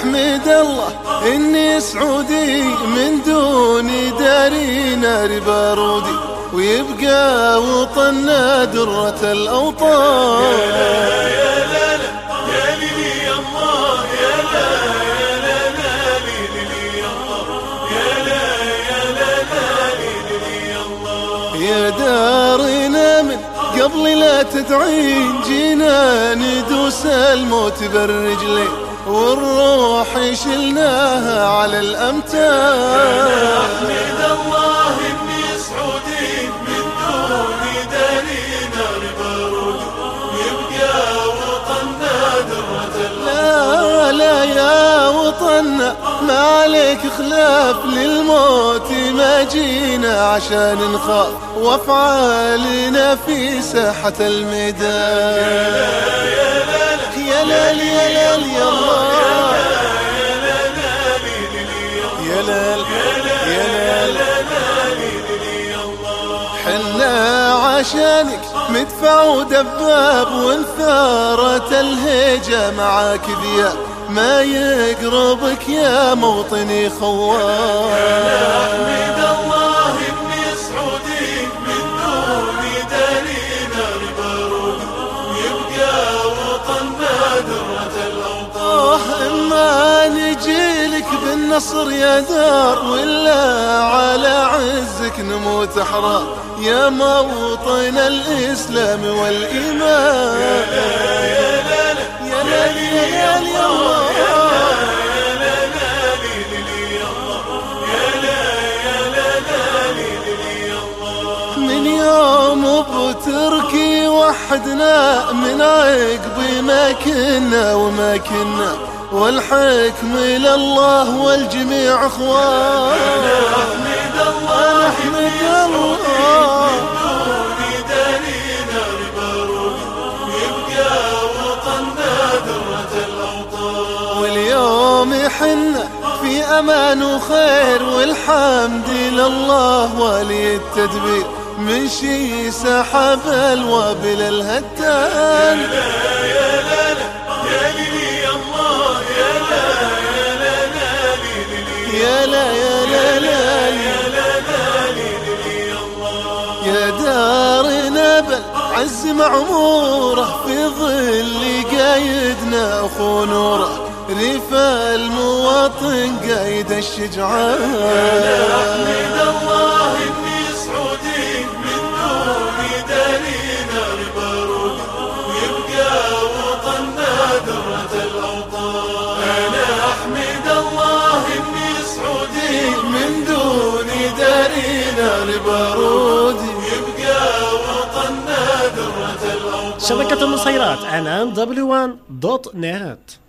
أحمد الله إني سعودي من دون داري نار بارودي ويبقى وطننا درة الأوطان. يا دارنا من قبل لا تدعين جينا ندوس الموت بالرجلين. والروح شلناها على الأمتار. احمد الله اني سعودي من دون داري نار بارود يبقى وطننا درة لا لا يا ما عليك خلاف للموت. ما جينا عشان نخاف وافعالنا في ساحة الميدان يا ليل يا ليل يا الله عشانك مدفع ودباب وانثارت الهيجة معاك ذياب ما يقربك يا موطني خوان احمد الله. بالنصر يا دار ولا على عزك نموت أحرار يا موطن الإسلام والإيمان. يا لا يا لا يا لا يا الله يوم بتركي وحدنا من عقب ما كنا وما كنا. والحكم لله والجميع أخوان. احمد الله احمد الله دون داري نار بارود يبقى وطننا درة الاوطان واليوم حنا في أمان وخير والحمد لله ولي التدبير من شي سحب الوابل الهتان. يا لا يا لا لا يا يا يا دارنا بالعز معمورة في ظل قايدنا أخو نوره ريف المواطن قايد الشجعان. احمد الله من دون دارنا لبارودي يبقى وطننا درة الأوطان. شبكة النصيرات عنان w1.net